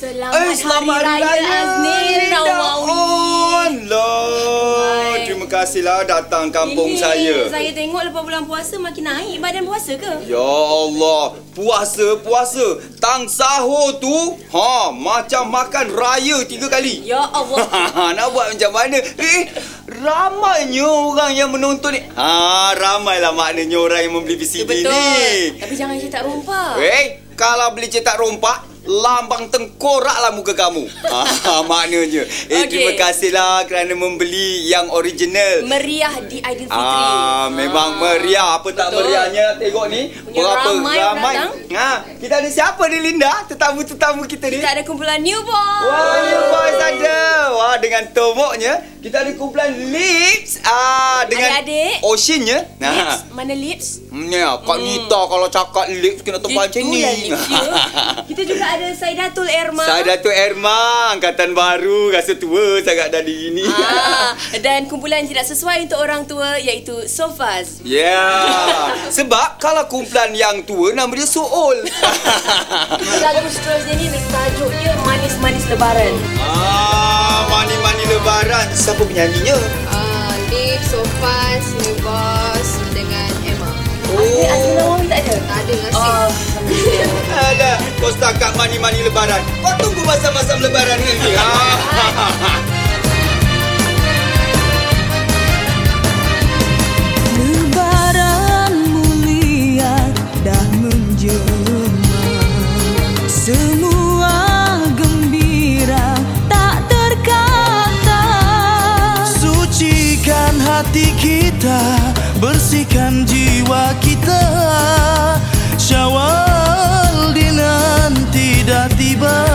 Selamat, eh, selamat Hari Raya, Raya Aznir Nawawi. Lah, terima kasihlah datang kampung Ini, saya. Saya tengok lepas bulan puasa makin naik badan puasa ke? Ya Allah, puasa puasa. Tang sahur tu, ha macam makan raya tiga kali. Ya Allah. Nak buat macam mana? Eh, ramainya orang yang menonton ni. Ha, ramailah maknanya orang yang membeli VCD betul. ni. Tapi jangan cetak rompak. Eh, kalau beli cetak rompak, lambang tengkoraklah muka kamu. ah, maknanya. Eh, okay. terima kasihlah kerana membeli yang original. Meriah di Aidilfitri. Ah, memang ah. meriah. Apa Betul. tak meriahnya tengok ni? Punya Berapa ramai. ramai. Ha, kita ada siapa ni Linda? Tetamu-tetamu kita ni. Kita ada kumpulan New Boys. Wah, New Boys ada. Wah, dengan tomoknya kita ada kumpulan Lips. Ah, dengan Adik-adik. Oceannya. Nah. Lips. Mana Lips? Ya, Kak hmm. Nita kalau cakap Lips kena tempat macam ni. Lips, ya. kita juga ada Saidatul Erma. Saidatul Erma, angkatan baru, rasa tua sangat dari ini. Ah, dan kumpulan tidak sesuai untuk orang tua iaitu Sofas. Ya. Yeah. Sebab kalau kumpulan yang tua nama dia Sool. Lagu seterusnya ni tajuknya Manis-manis Lebaran. Ah, manis-manis Lebaran. Siapa penyanyinya? Ah, Lip, Sofas, New Kau setakat mani-mani lebaran. Kau tunggu masa-masa lebaran ni. lebaran mulia dah menjelma. Semua gembira tak terkata. Sucikan hati kita, bersihkan jiwa kita. Syawal dinanti dah tiba